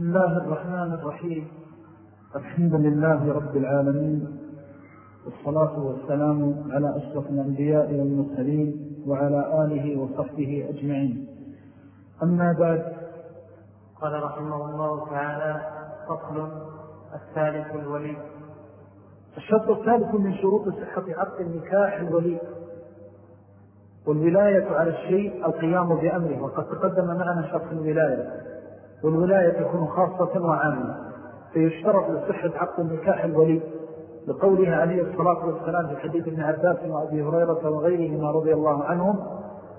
بسم الله الرحمن الرحيم. الحمد لله رب العالمين والصلاة والسلام على أشرف الأنبياء والمرسلين وعلى آله وصحبه أجمعين. أما بعد قال رحمه الله تعالى فصل الثالث الولي. الشرط الثالث من شروط صحة عقد النكاح الولي. والولاية على الشيء القيام بأمره وقد تقدم معنا شرط الولاية. والولاية تكون خاصة وعامة. فيشترط لصحة عقد النكاح الولي لقولها عليه الصلاة والسلام في حديث ابن عباس وأبي هريرة وغيرهما رضي الله عنهم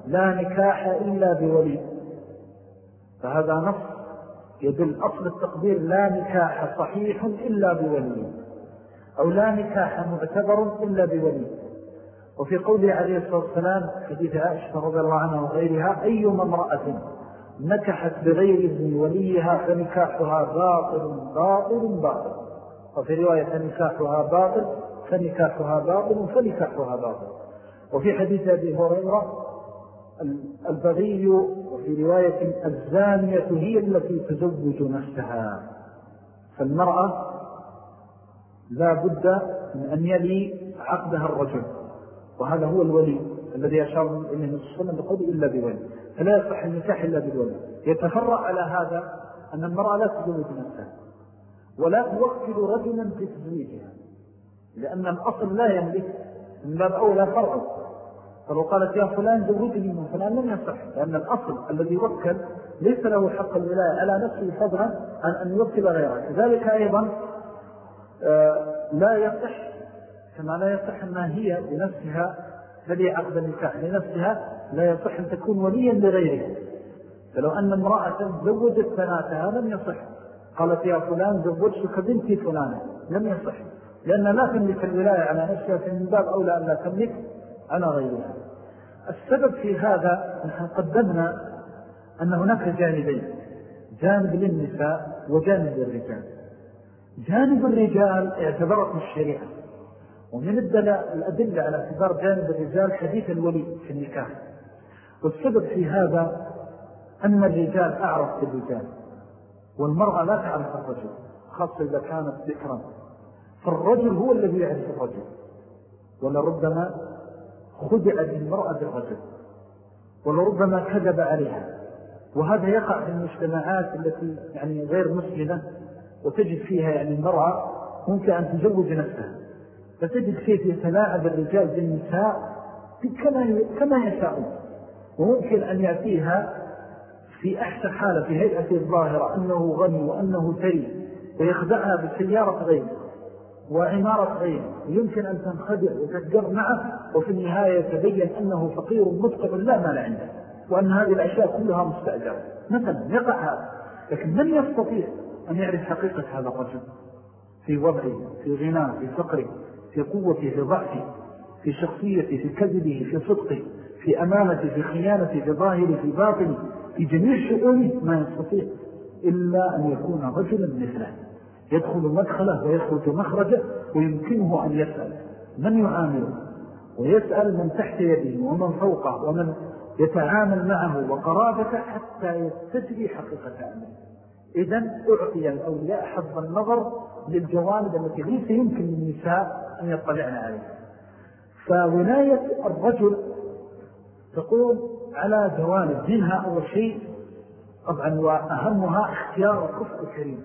لا نكاح إلا بولي فهذا نص يدل أصل التقدير لا نكاح صحيح إلا بولي أو لا نكاح معتبر إلا بولي وفي قوله عليه الصلاة والسلام حديث عائشة رضي الله عنها وغيرها أيما امرأة نكحت بغير ابن وليها فنكاحها باطل باطل باطل. وفي رواية فنكاحها باطل فنكاحها باطل فنكاحها باطل. وفي حديث أبي هريرة البغي وفي رواية الزانية هي التي تزوج نفسها. فالمرأة لا بد من أن يلي عقدها الرجل وهذا هو الولي الذي أشار إليه وسلم بقوله إلا بولي. فلا يصح النكاح إلا بالولي يتفرع على هذا أن المرأة لا تزوج نفسها ولا توكل رجلا في تزويجها لأن الأصل لا يملك من باب أولى فرض فلو قالت يا فلان زوجني من فلان لم يصح لأن الأصل الذي وكل ليس له حق الولاية على نفسه فضلا عن أن يوكل غيره. كذلك أيضا آه، لا يصح كما لا يصح أنها هي بنفسها تلي عقد النكاح لنفسها لا يصح أن تكون وليا لغيرها. فلو أن امرأة زوجت بناتها لم يصح. قالت يا فلان زوجتك بنتي فلانة. لم يصح. لأن لا تملك الولاية على نفسها من باب أولى أن لا تملك على غيرها. السبب في هذا نحن قدمنا أن هناك جانبين. جانب للنساء وجانب للرجال. جانب الرجال اعتبرت الشريعة. ومن الأدلة على اعتبار جانب الرجال حديث الولي في النكاح. والسبب في هذا أن الرجال أعرف بالرجال والمرأة لا تعرف الرجل خاصة إذا كانت ذكرا. فالرجل هو الذي يعرف الرجل ولربما خدع المرأة بالرجل ولربما كذب عليها. وهذا يقع في المجتمعات التي يعني غير مسلمة وتجد فيها يعني المرأة ممكن أن تزوج نفسها. فتجد كيف يتلاعب الرجال بالنساء كما كما يشاءون وممكن أن يأتيها في أحسن حالة في هيئة الظاهرة أنه غني وأنه ثري ويخدعها بسيارة غير وعمارة غير. يمكن أن تنخدع وتتجر معه وفي النهاية يتبين أنه فقير مدقر لا مال عنده وأن هذه الأشياء كلها مستأجرة. مثلا يقع هذا لكن من يستطيع أن يعرف حقيقة هذا الرجل؟ في وضعه في غناه في فقره في قوته في ضعفه في شخصيته في كذبه في صدقه. في أمانته في خيانته في ظاهره في باطنه في جميع شؤونه ما يستطيع إلا أن يكون رجلا مثله. يدخل مدخله ويخرج مخرجه ويمكنه أن يسأل من يعامله ويسأل من تحت يده ومن فوقه ومن يتعامل معه وقرابته حتى يستجري حقيقة أمره. إذن أعطي الأولياء حظ النظر للجوانب التي ليس يمكن للنساء أن يطلعن عليها. فولاية الرجل تقول على جوانب منها أول شيء طبعا وأهمها اختيار الكفر الكريم.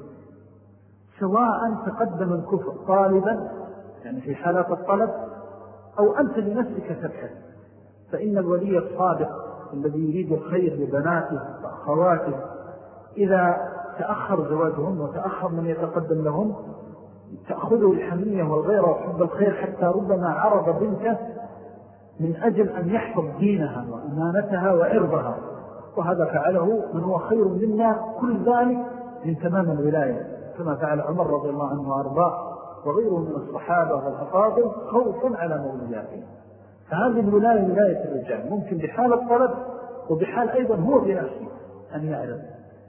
سواء تقدم الكفر طالبا يعني في حالات الطلب أو أنت لنفسك تبحث فإن الولي الصادق الذي يريد الخير لبناته وأخواته إذا تأخر زواجهم وتأخر من يتقدم لهم تأخذه الحمية والغيرة وحب الخير حتى ربما عرض بنته من أجل أن يحفظ دينها وأمانتها وعرضها. وهذا فعله من هو خير منا كل ذلك من تمام الولاية كما فعل عمر رضي الله عنه وأرضاه وغيره من الصحابة والأفاضل خوفا على مولياتهم فهذه الولاية ولاية الرجال ممكن بحال الطلب وبحال أيضا هو بنفسه أن يعرض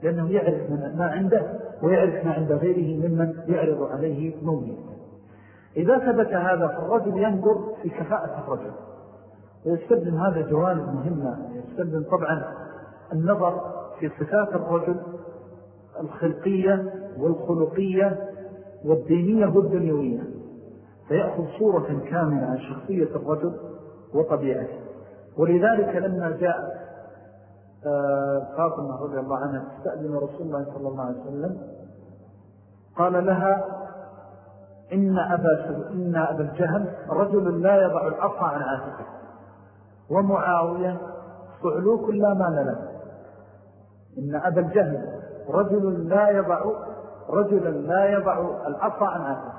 لأنه يعرف من ما عنده ويعرف ما عند غيره ممن يعرض عليه مولي إذا ثبت هذا فالرجل ينظر في كفاءة الرجل. ويستبدل هذا جوانب مهمة. يستبدل طبعا النظر في صفات الرجل الخلقية والخلقية والدينية والدنيوية. فيأخذ صورة كاملة عن شخصية الرجل وطبيعته. ولذلك لما جاء آه، فاطمة رضي الله عنها تستأذن رسول الله صلى الله عليه وسلم قال لها إن أبا, إن أبا الجهل رجل لا يضع العصا عن عاتقه. ومعاوية صعلوك لا مال له. إن أبا الجهل رجل لا يضع رجلا لا يضع العصا عن عاتقه.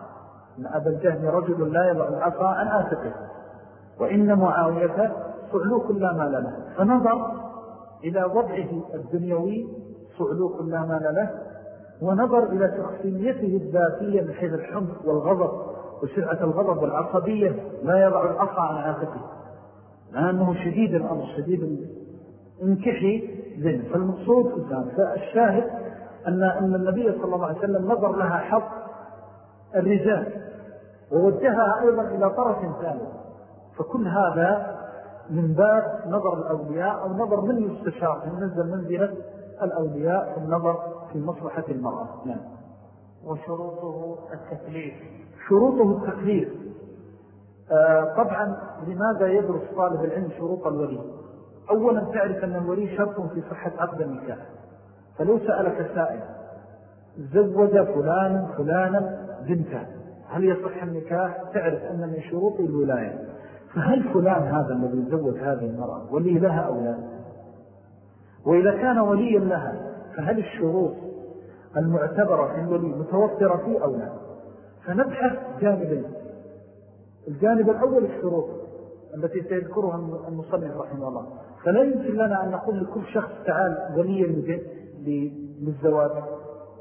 إن أبا الجهل رجل لا يضع العصا عن عاتقه. وإن معاوية صعلوك لا مال له. فنظر إلى وضعه الدنيوي صعلوك لا مال له. ونظر إلى شخصيته الذاتية من حيث الحمد والغضب وسرعة الغضب والعصبية لا يضع العصا عن عاتقه. لأنه شديد الأمر شديد انكحي ذن فالمقصود فالشاهد أن, أن النبي صلى الله عليه وسلم نظر لها حظ الرجال ووجهها أيضا إلى طرف ثاني. فكل هذا من باب نظر الأولياء أو نظر من يستشار من نزل منزلة الأولياء في النظر في مصلحة المرأة. نعم. وشروطه التكليف. شروطه التكليف. طبعا لماذا يدرس طالب العلم شروط الولي؟ أولا تعرف أن الولي شرط في صحة عقد النكاح. فلو سألك سائل زوج فلان فلانا بنته هل يصح النكاح؟ تعرف أن من شروط الولاية. فهل فلان هذا الذي زوج هذه المرأة ولي لها أو لا؟ وإذا كان وليا لها فهل الشروط المعتبرة في الولي متوفرة فيه أو لا؟ فنبحث جانبين الجانب الأول الشروط التي سيذكرها المصنف رحمه الله. فلا يمكن لنا أن نقول لكل شخص تعال وليا للزواج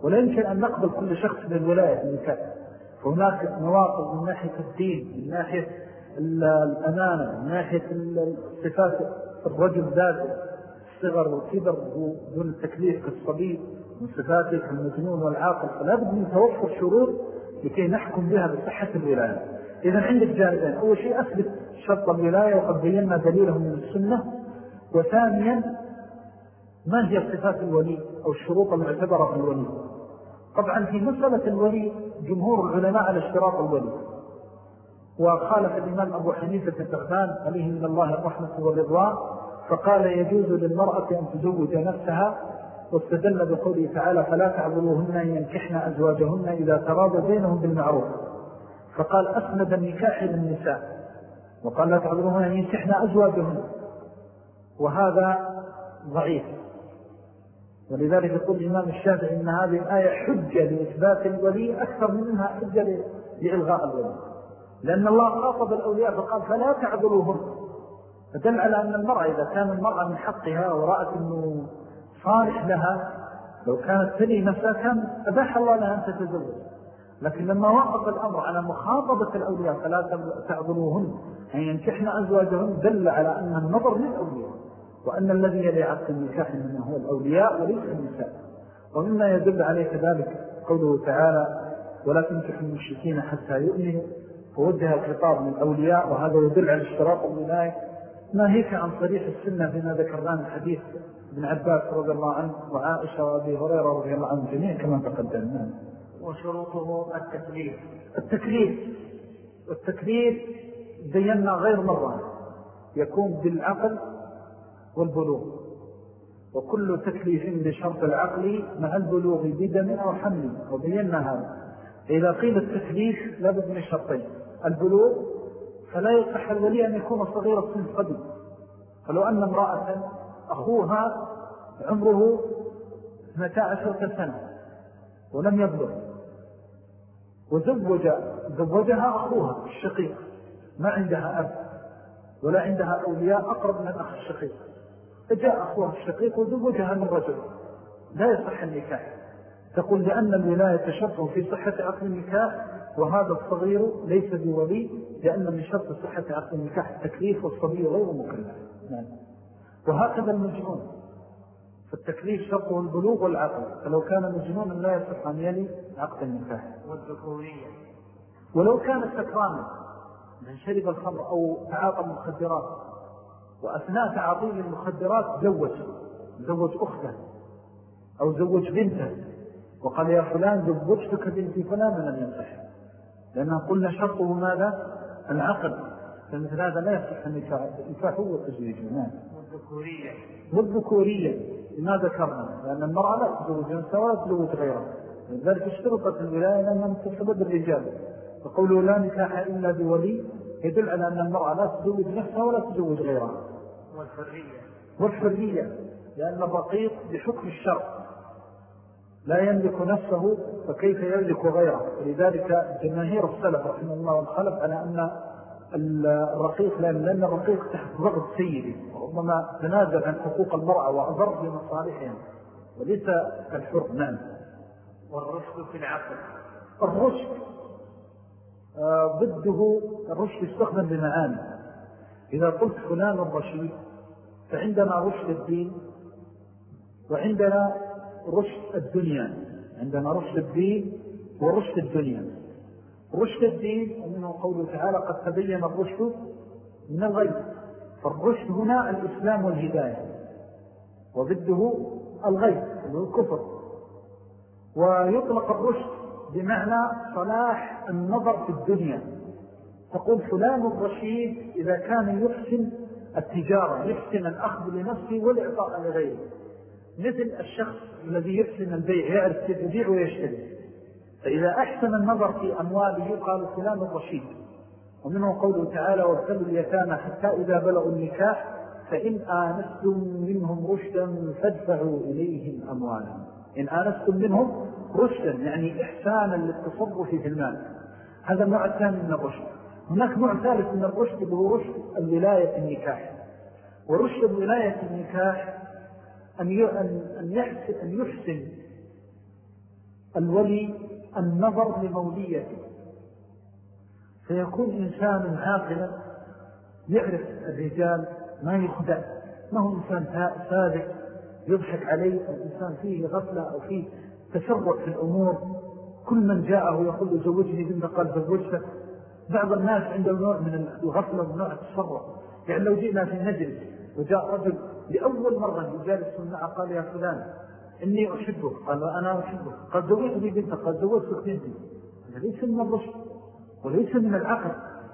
ولا يمكن أن نقبل كل شخص للولاية للنكاح فهناك نواقض من ناحية الدين من ناحية الأمانة من ناحية صفات الرجل ذاته الصغر والكبر دون التكليف كالصبي من صفاته كالمجنون والعاقل. فلا بد من توفر شروط لكي نحكم بها بصحة الولاية. إذا عندك جانبين أول شيء أثبت شرط الولاية وقد بينا دليله من السنة. وثانيا ما هي صفات الولي أو الشروط المعتبرة في الولي؟ طبعا في مسألة الولي جمهور العلماء على اشتراط الولي. وخالف الإمام أبو حنيفة التغفان عليه من الله الرحمة والرضوان فقال يجوز للمرأة أن تزوج نفسها واستدل بقوله تعالى فلا تعذروهن أن ينكحن أزواجهن إذا تراضوا بينهم بالمعروف. فقال أسند النكاح للنساء. وقال لا تعذروهن أن ينكحن أزواجهن. وهذا ضعيف. ولذلك يقول الإمام الشافعي إن هذه الآية حجة لإثبات الولي أكثر منها حجة لإلغاء الولي. لأن الله خاطب الأولياء فقال فلا تعذروهم فدل على أن المرأة إذا كان المرأة من حقها ورأت أنه صالح لها لو كانت تلي نفسها كان أباح الله لها أن تتزوج. لكن لما وقف الأمر على مخاطبة الأولياء فلا تعذروهن. أن ينكحن أزواجهن دل على أن النظر للأولياء وأن الذي يلي عقد النكاح منه هو الأولياء وليس النساء. ومما يدل عليه كذلك قوله تعالى ولا تنكح المشركين حتى يؤمنوا فوجه الخطاب للأولياء وهذا يدل على اشتراط الولاية. ما هيك عن صريح السنة فيما ذكرناه حديث ابن عباس رضي الله عنه وعائشة وأبي هريرة رضي الله عنه جميع كما تقدمنا. وشروطه التكليف التكليف التكليف بينا غير مرة. يكون بالعقل والبلوغ. وكل تكليف بشرط العقل مع البلوغ بدم أو حمل. وبينا هذا. إذا قيل التكليف لابد من شرطين. البلوغ فلا يصح الولي أن يكون صغير السن قديم فلو أن امرأة أخوها عمره متى عشرة سنة ولم يبلغ. وزوج زوجها أخوها الشقيق. ما عندها أب ولا عندها أولياء أقرب من الأخ الشقيق. فجاء أخوها الشقيق وزوجها من رجل. لا يصح النكاح. تقول لأن الولاية شرط في صحة عقل النكاح وهذا الصغير ليس بولي لأن من شرط صحة عقل النكاح التكليف والصبي غير مكلف. نعم. وهكذا المجنون. فالتكليف شرطه البلوغ والعقل. فلو كان مجنونا لا يصح أن يلي عقد النكاح. والذكورية. ولو كان سكرانا من شرب الخمر أو تعاطى المخدرات وأثناء تعاطيه المخدرات زوج زوج أخته أو زوج بنته وقال يا فلان ضبطتك بنت فلان لم ينصح. لأننا قلنا شرطه ماذا؟ العقل فمثل هذا لا يصح النكاح. هو التزويج نعم والذكورية. والذكورية. لما ذكرنا لأن المرأة لا تزوج أنثى ولا تزوج غيرها. لذلك اشترطت الولاية لأنها متصلة بالرجال. فقوله لا نكاح إلا بولي يدل على أن المرأة لا تزوج نفسها ولا تزوج غيرها. والحرية. والحرية لأن الرقيق بحكم الشرع لا يملك نفسه فكيف يملك غيره؟ ولذلك جماهير السلف رحمه الله والخلف على أن الرقيق لأن الرقيق تحت ضغط سيدي وربما تنازل عن حقوق المرأة وأضر بمصالحهم وليس الحر نعم. والرشد في العقل. الرشد. آه، ضده الرشد يستخدم بمعاني. إذا قلت فلان الرشيد فعندنا رشد الدين وعندنا رشد الدنيا. عندنا رشد الدين ورشد الدنيا. رشد الدين ومنه قوله تعالى قد تبين الرشد من الغيب. فالرشد هنا الإسلام والهداية وضده هو الكفر. ويطلق الرشد بمعنى صلاح النظر في الدنيا. تقول فلان الرشيد إذا كان يحسن التجارة يحسن الأخذ لنفسه والإعطاء لغيره. مثل الشخص الذي يحسن البيع يعرف يبيع ويشتري. فإذا أحسن النظر في أمواله قال فلان الرشيد. ومنه قوله تعالى وابتلوا اليتامى حتى إذا بلغوا النكاح فإن آنستم منهم رشدا فادفعوا إليهم أموالهم إن آنستم منهم رشدا يعني إحسانا للتصرف في المال. هذا النوع الثاني من الرشد. هناك نوع ثالث من الرشد وهو رشد الولاية النكاح. ورشد الولاية النكاح أن أن يحسن الولي النظر لموليته. فيكون إنسان عاقلا يعرف الرجال ما يخدع ما هو إنسان ساذق يضحك عليه أو إنسان فيه غفلة أو فيه تسرع في الأمور. كل من جاءه يقول زوجني بنت قال زوجتك. بعض الناس عنده نوع من الغفلة ونوع التسرع يعني لو جئنا في مجلس وجاء رجل لأول مرة يجالس معه قال يا فلان إني أحبك. قال أنا أحبك. قال زوجتني بنت قال زوجتك بنتي هذا ليس من الرشد وليس من العقل.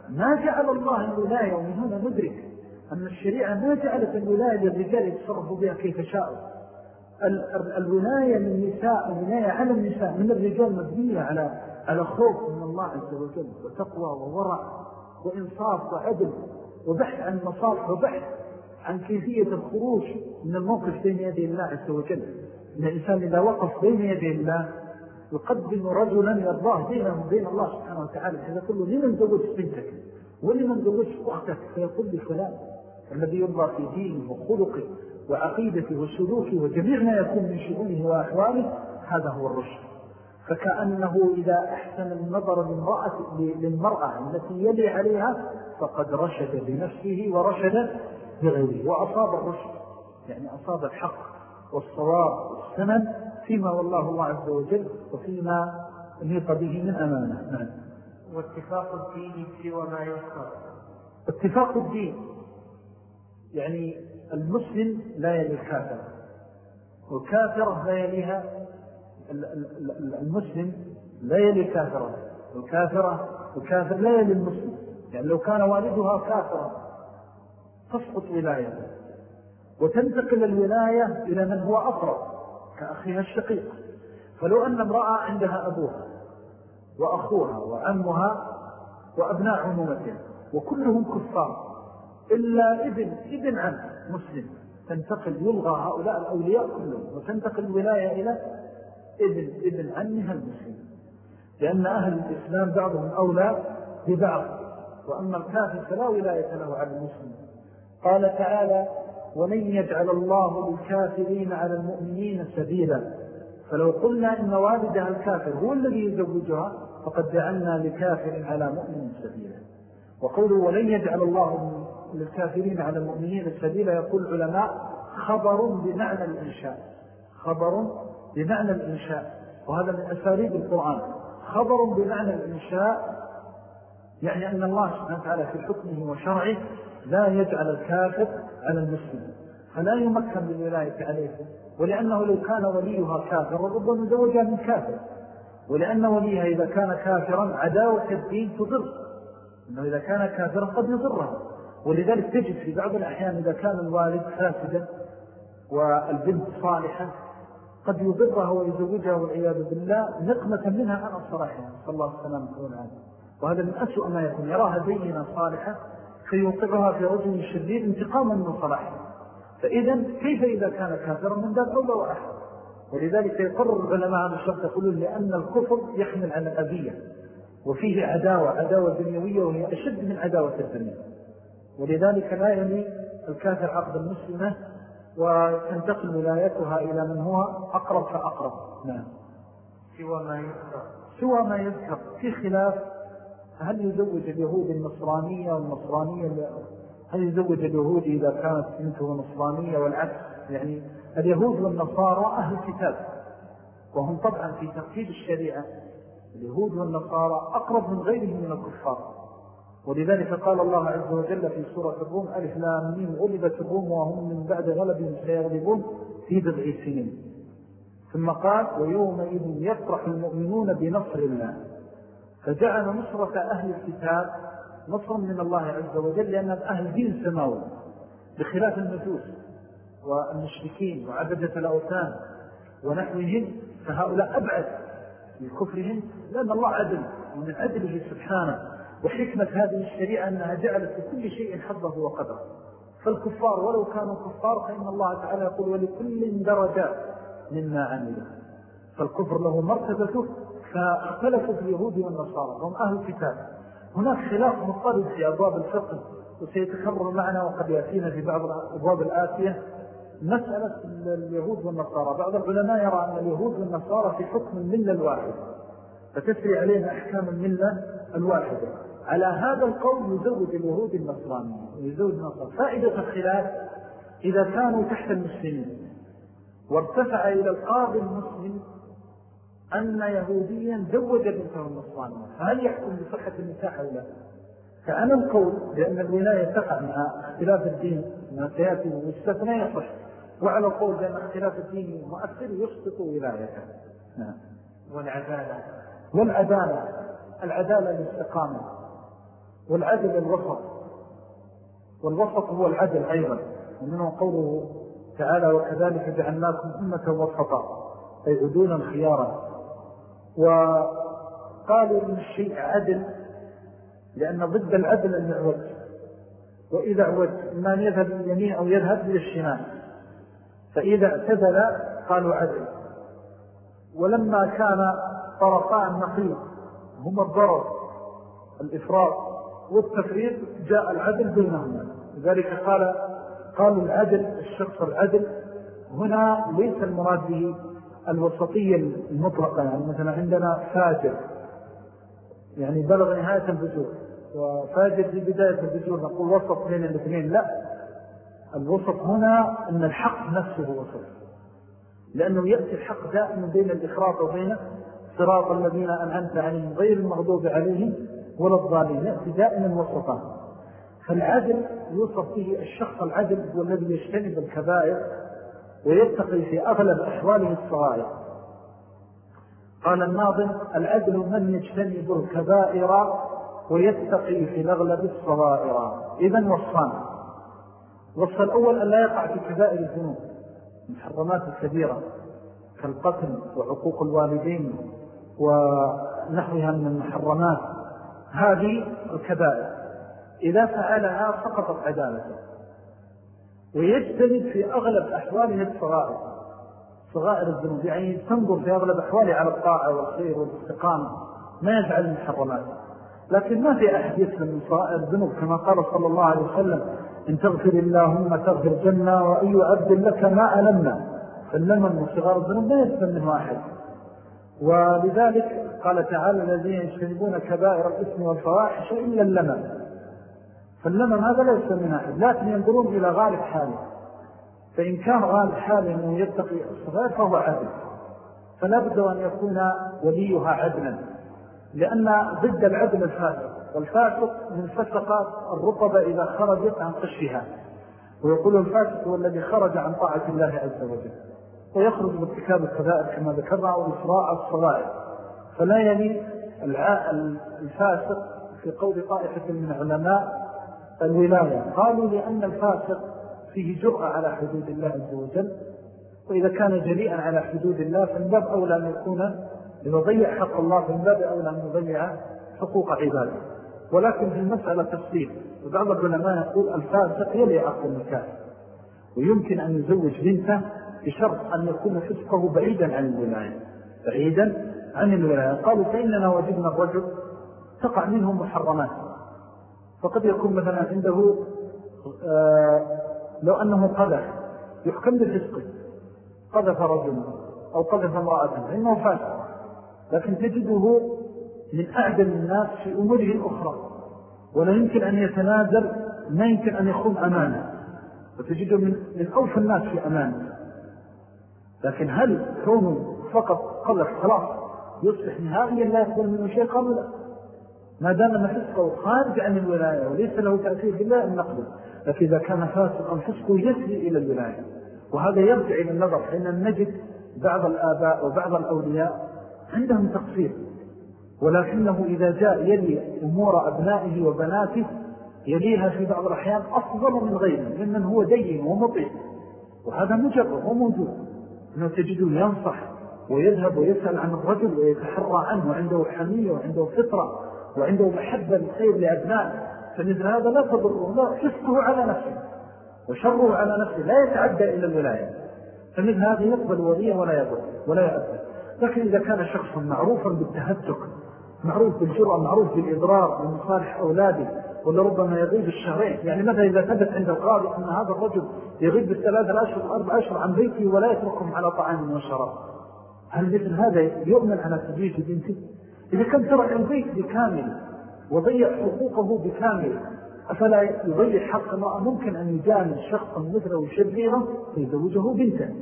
ما جعل الله الولاية ومن هنا ندرك أن الشريعة ما جعلت الولاية للرجال يتصرفوا بها كيف شاءوا. الولاية للنساء الولاية على النساء من الرجال مبنية على على خوف من الله عز وجل وتقوى وورع وإنصاف وعدل وبحث عن مصالح وبحث عن كيفية الخروج من الموقف بين يدي الله عز وجل. إن الإنسان إذا وقف بين يدي الله يقدم رجلا يرضاه دينه بين الله سبحانه وتعالى. إذا كله لمن زوجت بنتك ولمن زوجت أختك. فيقول لفلان الذي يرضى في دينه وخلقه وعقيدته وسلوكه وجميع ما يكون من شؤونه وأحواله هذا هو الرشد. فكأنه إذا أحسن النظر للمرأة التي يلي عليها فقد رشد بنفسه ورشد بغيره وأصاب الرشد. يعني أصاب الحق والصواب والسند فيما والله الله عز وجل وفيما نيط به من أمانة. نعم. واتفاق الدين سوى ما يذكر اتفاق الدين. يعني المسلم لا يلي الكافر والكافرة لا يليها المسلم لا يلي كافرة. والكافرة والكافر لا يلي المسلم. يعني لو كان والدها كافرة تسقط ولايته. وتنتقل الولاية إلى من هو أقرب كأخيها الشقيق. فلو أن امرأة عندها أبوها وأخوها وعمها وأبناء عمومتها وكلهم كفار إلا ابن ابن عم مسلم تنتقل يلغى هؤلاء الأولياء كلهم وتنتقل الولاية إلى ابن ابن عمها المسلم. لأن أهل الإسلام بعضهم أولى ببعض وأما الكافر فلا ولاية له على المسلم. قال تعالى ولن يجعل الله للكافرين على المؤمنين سبيلا. فلو قلنا إن والدها الكافر هو الذي يزوجها فقد جعلنا لكافر على مؤمن سبيلا. وقوله ولن يجعل الله للكافرين على المؤمنين سبيلا يقول العلماء خبر بمعنى الإنشاء. خبر بمعنى الإنشاء. وهذا من أساليب القرآن. خبر بمعنى الإنشاء يعني أن الله سبحانه وتعالى في حكمه وشرعه لا يجعل الكافر على المسلم. فلا يمكن بالولاية عليه ولأنه لو كان وليها كافرا ربما زوجها من كافر. ولأن وليها إذا كان كافرا عداوة الدين تضر. إنه إذا كان كافرا قد يضرها. ولذلك تجد في بعض الأحيان إذا كان الوالد فاسدا والبنت صالحة قد يضرها ويزوجها والعياذ بالله نقمة منها. عن صلاحها صلى الله عليه وسلم وهذا من أسوأ ما يكون. يراها دينة صالحة فيوقعها في رجل شديد انتقاما من صلاحها فإذا كيف إذا كان كافرا من باب أولى وأحد ولذلك يقرر العلماء هذا الشرط يقولون لأن الكفر يحمل على الأذية وفيه عداوة عداوة دنيوية وهي أشد من عداوة الدنيا. ولذلك لا يلي الكافر عقد المسلمة وتنتقل ولايتها إلى من هو أقرب فأقرب. نعم. سوى ما يذكر. سوى ما يذكر في خلاف هل يزوج اليهود النصرانية والنصرانية هل يزوج اليهود إذا كانت بنته نصرانية والعكس؟ يعني اليهود والنصارى أهل كتاب وهم طبعا في ترتيب الشريعة. اليهود والنصارى أقرب من غيرهم من الكفار. ولذلك قال الله عز وجل في سورة الروم ألف لامين غلبت الروم وهم من بعد غلبهم سيغلبون في بضع سنين. ثم قال ويومئذ يفرح المؤمنون بنصر الله. فجعل نصرة أهل الكتاب نصر من الله عز وجل لأنهم أهل دين سماوي بخلاف المجوس والمشركين وعبدة الأوثان ونحوهم فهؤلاء أبعد من كفرهم لأن الله عدل ومن عدله سبحانه. وحكمة هذه الشريعة أنها جعلت لكل شيء حظه وقدره. فالكفار ولو كانوا كفار فإن الله تعالى يقول ولكل درجات مما عملوا. فالكفر له مرتبته فاختلفوا في اليهود والنصارى هم أهل الكتاب. هناك خلاف مضطرد في أبواب الفقه وسيتكرر معنا وقد يأتينا في بعض الأبواب الآتية. مسألة اليهود والنصارى بعض العلماء يرى أن اليهود والنصارى في حكم الملة الواحدة. فتسري علينا أحكام الملة الواحدة. على هذا القول يزود اليهود النصرانية ويزود النصر فائدة الخلاف إذا كانوا تحت المسلمين وارتفع إلى القاضي المسلم أن يهوديا زوج بنته النصرانية فهل يحكم بصحة النساء أو لا؟ فأنا القول بأن الولاية تقع مع اختلاف الدين ما سيأتي ويستثنى يصح. وعلى القول بأن اختلاف الدين مؤثر يسقط ولايته. نعم. والعدالة. والعدالة. العدالة الاستقامة والعدل الوسط والوسط هو العدل أيضا. ومنه قوله تعالى وكذلك جعلناكم أمة وسطا. أي عدولا خيارا. وقالوا إن الشيء عدل لأن ضد العدل أن يعوج وإذا عوج إما أن يذهب اليمين أو يذهب للشمال فإذا اعتدل قالوا عدل. ولما كان طرفاء النقيض هما الضرر الإفراط والتفريط جاء العدل بينهما. لذلك قال قالوا العدل الشخص العدل هنا ليس المراد به الوسطية المطلقة يعني مثلا عندنا فاجر يعني بلغ نهاية الفجور وفاجر في بداية الفجور نقول وسط بين الاثنين لا الوسط هنا أن الحق نفسه وسط لأنه يأتي الحق دائما بين الإخراط وبين صراط الذين أنعمت عليهم غير المغضوب عليهم ولا الظالمين يأتي دائما وسطا فالعدل يوصف به الشخص العدل هو الذي يجتنب الكبائر ويتقي في أغلب أحواله الصغائر. قال الناظم العدل من يجتنب الكبائر ويتقي في الأغلب الصغائر. إذن وصفان. وصف الأول أن لا يقع في كبائر الذنوب محرمات الكبيرة كالقتل وعقوق الوالدين ونحوها من المحرمات. هذه الكبائر. إذا فعلها سقطت عدالته. ويجتنب في أغلب أحواله الصغائر. صغائر الذنوب. يعني تنظر في أغلب أحواله على الطاعة والخير والاستقامة. ما يفعل المحرمات لكن ما في أحد يسلم من صغائر الذنوب. كما قال صلى الله عليه وسلم إن تغفر اللهم تغفر جنة وأي عبد لك ما ألمنا. فاللمن وصغار الذنوب لا يسلم منه أحد. ولذلك قال تعالى الذين يجتنبون كبائر الإثم والفواحش إلا اللمن فاللمن هذا ليس من أحد لكن ينظرون إلى غالب حاله. فإن كان غالب حاله أنه يتقي الصغير فهو عدل. فلا بد أن يكون وليها عدلا لأن ضد العدل الفاسق. والفاسق من فسقات الرطبة إذا خرجت عن قشها ويقول الفاسق هو الذي خرج عن طاعة الله عز وجل. ويخرج بارتكاب الكبائر كما ذكرنا والإسراء الصغائر. فلا يلي الفاسق في قول طائفة من علماء الولاية. قالوا لأن الفاسق فيه جرأة على حدود الله عز وجل وإذا كان جريئا على حدود الله فالباب أولى أن يكون يضيع حق الله فالباب أولى أن يضيع حقوق عباده. ولكن في المسألة تفصيل وبعض العلماء يقول الفاسق يلي عقد النكاح ويمكن أن يزوج بنته بشرط أن يكون فسقه بعيدا عن الولاية بعيدا عن الولاية. قالوا فإننا وجدنا الرجل تقع منه محرمات. فقد يكون مثلا عنده آه لو أنه قذف يحكم بالفسق قذف رجل أو قذف امرأة فإنه فاسق. لكن تجده من أعدل الناس في أموره الأخرى ولا يمكن أن يتنازل ما يمكن أن يخون أمانة. وتجده من, من أوفى الناس في أمانة. لكن هل كونه فقط قذف خلاص يصبح نهائيا لا يقبل منه شيء لا ما دام نفسه خارج عن الولاية وليس له تأثير بالله النقل لكن إذا كان فاسقا فسقه يسري إلى الولاية وهذا يرجع إلى النظر حين نجد بعض الآباء وبعض الأولياء عندهم تقصير. ولكنه إذا جاء يلي أمور أبنائه وبناته يليها في بعض الأحيان أفضل من غيره ممن هو دين ومطيع. وهذا مجرد وموجود. أنه تجده ينصح ويذهب ويسأل عن الرجل ويتحرى عنه وعنده حمية وعنده فطرة. وعنده محبة للخير لأبنائه فمثل هذا لا تضره لا فسقه على نفسه وشره على نفسه لا يتعدى إلى الولاية. فمثل هذا يقبل وليه ولا يضر ولا يأثر. لكن إذا كان شخص معروفا بالتهتك معروف بالجرأة معروف بالإضرار بمصالح أولاده ولربما يغيب الشهرين يعني ماذا إذا ثبت عند القاضي أن هذا الرجل يغيب بالثلاثة الأشهر والأربع أشهر عن بيته ولا يتركهم على طعام وشراب؟ هل مثل هذا يؤمن على تجيج بنته إذا كان ترك البيت بكامل وضيع حقوقه بكامل أفلا يضيع حق امرأة؟ ممكن أن يجامل شخصا مثله شريرا فيزوجه بنتا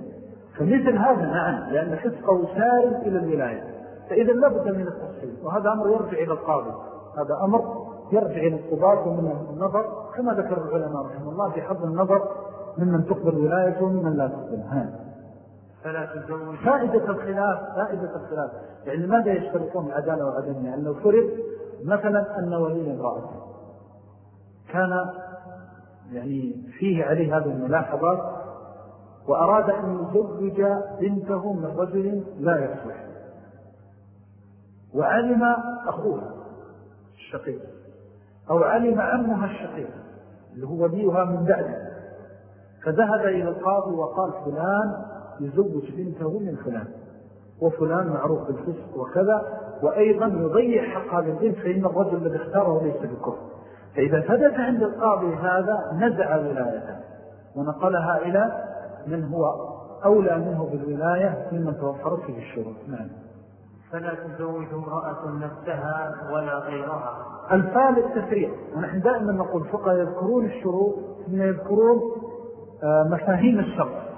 فمثل هذا نعم لأن حسقه سارم إلى الولاية. فإذا لابد من التفصيل وهذا أمر يرجع إلى القاضي. هذا أمر يرجع إلى القضاء ومن النظر كما ذكر العلماء رحمه الله في حظ النظر ممن تقبل ولايته ومن لا تقبل. فلا تزوج. فائدة الخلاف فائدة الخلاف. يعني ماذا يشترطون العدالة وعدمها أنه فرض مثلا أن ولي امرأة كان يعني فيه عليه هذه الملاحظات وأراد أن يزوج بنته من رجل لا يصلح. وعلم أخوها الشقيق أو علم عمها الشقيق اللي هو وليها من بعده. فذهب إلى القاضي وقال فلان يزوج بنته من فلان وفلان معروف بالفسق وكذا وأيضا يضيع حق هذا البنت فإن الرجل الذي اختاره ليس بكفر. فإذا ثبت عند القاضي هذا نزع ولايته ونقلها إلى من هو أولى منه بالولاية ممن توفرت فيه الشروط. نعم. فلا تزوج امرأة نفسها ولا غيرها. الفال التفريع. ونحن دائما نقول فقه يذكرون الشروط ثم يذكرون آه، مفاهيم الشرط.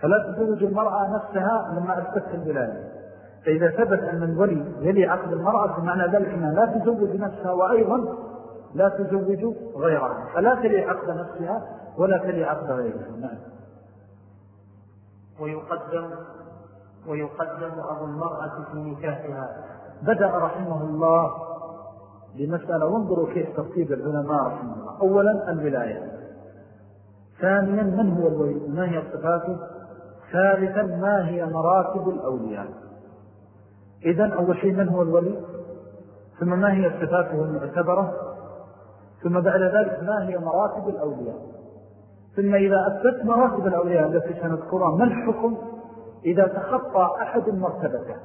فلا تزوج المرأة نفسها لما أثبت الولاية فإذا ثبت أن الولي يلي عقد المرأة فمعنى ذلك أنها لا تزوج نفسها وأيضا لا تزوج غيرها. فلا تلي عقد نفسها ولا تلي عقد غيرها. نعم. ويقدم ويقدم أبو المرأة في نكاحها. بدأ رحمه الله بمسألة وانظروا كيف ترتيب العلماء رحمه الله. أولا الولاية. ثانيا من هو الولي؟ ما هي صفاته؟ ثالثا ما هي مراتب الأولياء؟ إذن أول شيء من هو الولي؟ ثم ما هي صفاته المعتبرة؟ ثم بعد ذلك ما هي مراتب الأولياء؟ ثم إذا أثبت مراتب الأولياء التي سنذكرها ما الحكم؟ إذا تخطى أحد مرتبته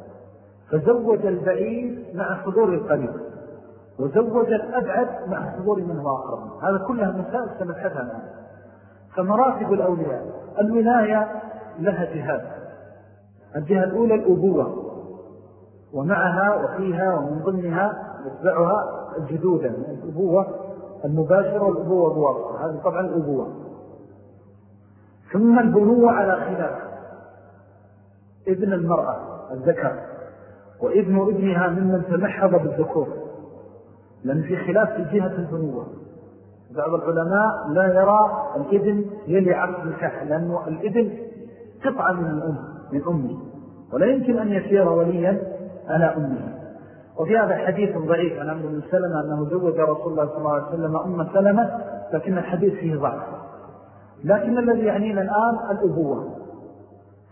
فزوج البعيد مع حضور القريب وزوج الأبعد مع حضور من هو أقرب. هذا كلها مسائل سنبحثها الآن. فمراتب الأولياء الولاية لها جهات الجهة الأولى الأبوة. ومعها وفيها ومن ضمنها يتبعها الجدودة الأبوة المباشرة والأبوة الواصلة هذه طبعا الأبوة. ثم البنوة على خلاف. ابن المرأة الذكر. وابن ابنها ممن تمحض بالذكور. لأن في خلاف في جهة البنوة. بعض العلماء لا يرى الإذن يلي عقد نكاح لأنه الإذن قطعة من الأم من أمي. ولا يمكن أن يسير وليا على أمه وفي هذا حديث ضعيف عن عمرو بن سلمة أنه زوج رسول الله صلى الله عليه وسلم أم سلمة لكن الحديث فيه ضعف. لكن الذي يعنينا الآن الأبوة.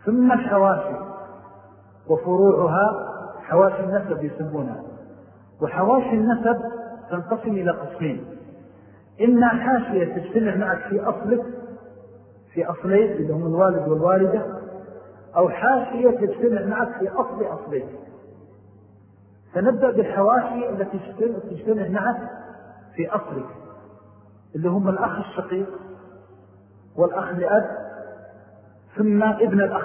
ثم الحواشي. وفروعها حواشي النسب يسمونها. وحواشي النسب تنقسم إلى قسمين. إما حاشية تجتمع معك في أصلك في أصلين اللي هم الوالد والوالدة أو حاشية تجتمع معك في أصل أصلين فنبدأ بالحواشي التي تجتمع معك في أصلك اللي هم الأخ الشقيق والأخ لأب ثم ابن الأخ,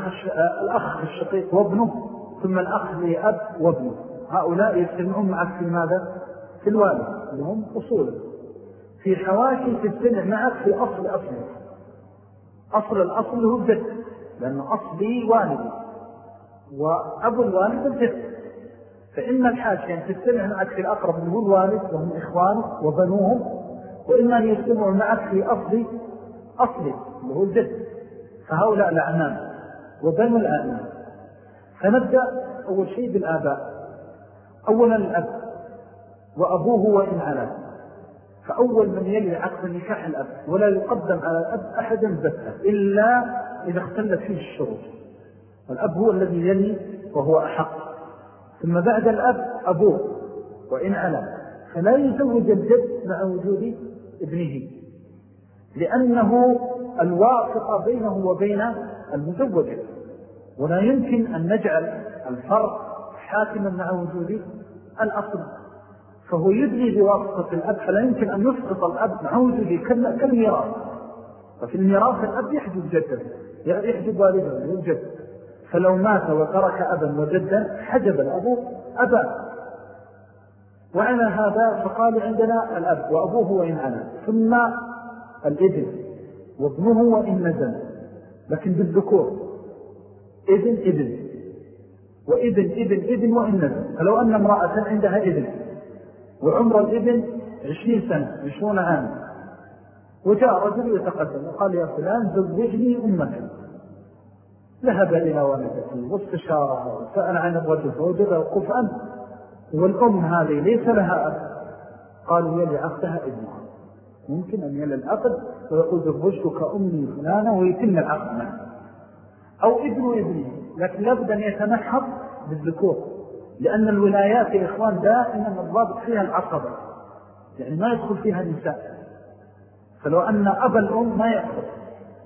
الأخ الشقيق وابنه ثم الأخ لأب وابنه. هؤلاء يجتمعون معك في ماذا؟ في الوالد اللي هم أصوله في حواشي تجتمع معك في أصل أصلك. أصل الأصل هو الجد لأنه أصلي والدي وأبو الوالد الجد. فإما الحاشية أن تجتمع معك في الأقرب من الوالد وهم إخوانك وبنوهم وإما أن يجتمعوا معك في أصل أصل اللي هو الجد. فهؤلاء الأعمام وبنو الأعمام. فنبدأ أول شيء بالآباء. أولا الأب وأبوه وإن على فأول من يلي عقد النكاح الأب ولا يقدم على الأب أحدا بثة إلا إذا اختلت فيه الشروط. والأب هو الذي يلي وهو أحق. ثم بعد الأب أبوه وإن على فلا يزوج الجد مع وجود ابنه لأنه الواقع بينه وبين المزوجة ولا يمكن أن نجعل الفرق حاكما مع وجود الأصل. فهو يدلي بواسطة الأب فلا يمكن أن يسقط الأب مع وجوده كالميراث. ففي الميراث الأب يحجب جدا يحجب والده الجد فلو مات وترك أبا وجدا حجب الأب أبا وعلى هذا فقال عندنا الأب وأبوه وإن عنا ثم الإذن وابنه وإن نزل. لكن بالذكور. إذن إذن وإذن إذن إذن وإن نزل. فلو أن امرأة عندها إذن وعمر الإذن عشرين سنة عشرون عاما وجاء رجل يتقدم وقال يا فلان زوجني أمك. ذهب إلى والدته واستشارها وسأل عن الرجل فوجده كفءا والأم هذه ليس لها أب قالوا يلي عقدها ابنها. ممكن أن يلي العقد ويقول زوجتك أمي فلانة ويتم العقد معه أو ابن ابنه لكن لابد أن يتنحط بالذكور. لأن الولايات يا إخوان دائما الضابط فيها العصبة. يعني ما يدخل فيها النساء فلو أن أبا الأم ما يدخل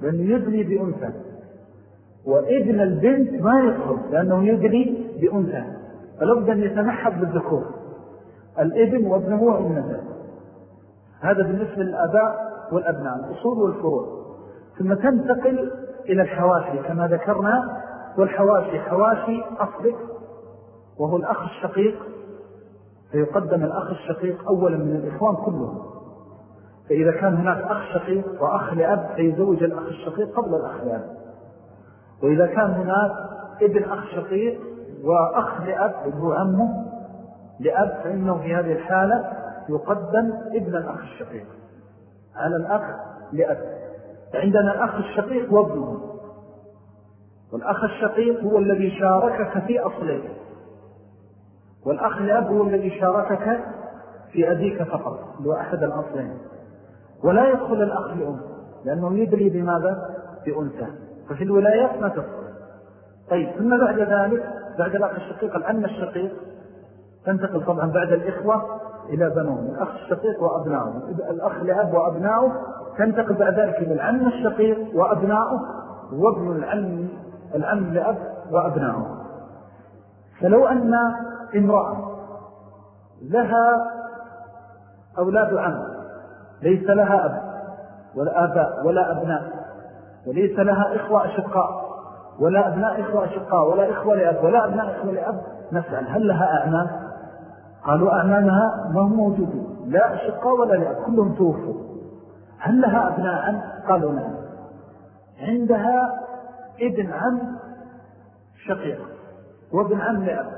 لأنه يدلي بأنثى. وابن البنت ما يدخل لأنه يدلي بأنثى. فلابد أن يتنحط بالذكور. الابن وابنه والنساء هذا بالنسبة للأباء والأبناء الأصول والفروع. ثم تنتقل إلى الحواشي كما ذكرنا. والحواشي حواشي أصلك وهو الأخ الشقيق فيقدم الأخ الشقيق أولا من الإخوان كلهم. فإذا كان هناك أخ شقيق وأخ لأب فيزوج الأخ الشقيق قبل الأخ لأب. وإذا كان هناك ابن أخ شقيق وأخ لأب هو عمه لأب فإنه في هذه الحالة يقدم ابن الأخ الشقيق على الأخ لأب. عندنا الأخ الشقيق وابنه. والأخ الشقيق هو الذي شاركك في أصلين والأخ الأب هو الذي شاركك في أبيك فقط هو أحد الأصلين. ولا يدخل الأخ لأم لأنه يدري بماذا؟ بأنثى. ففي الولايات ما تدخل. طيب ثم بعد ذلك بعد الأخ الشقيق الأم الشقيق تنتقل طبعا بعد الإخوة إلى بنوهم. الأخ الشقيق وأبنائه الأخ لأب وأبنائه تنتقل بعد ذلك إلى العم الشقيق وأبنائه وابن العم العم لأب وأبنائه فلو أن امرأة لها أولاد عم ليس لها أب ولا آباء ولا أبناء وليس لها إخوة أشقاء ولا أبناء إخوة أشقاء ولا إخوة لأب ولا أبناء إخوة لأب نسأل هل لها أعمام؟ قالوا أعمامها ما هم موجودين لا أشقاء ولا لأب كلهم توفوا. هل لها أبناء قالوا نعم. عندها ابن عم شقيق. وابن عم لأب